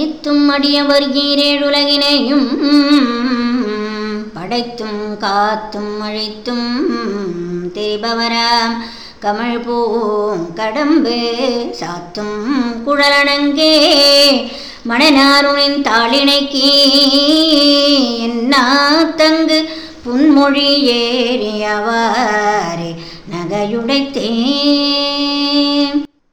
ஏத்தும் அடியவர் ஈரேழுலகினையும் படைத்தும் காத்தும் அழைத்தும் திரிபவராம். கமழ் பூங்கடம்பு சாத்தும் குழலடங்கே மணனாருனின் தாளினைக்கு என்னா தங்கு புன்மொழி ஏறியவாறு நகையுடைத்தேன்.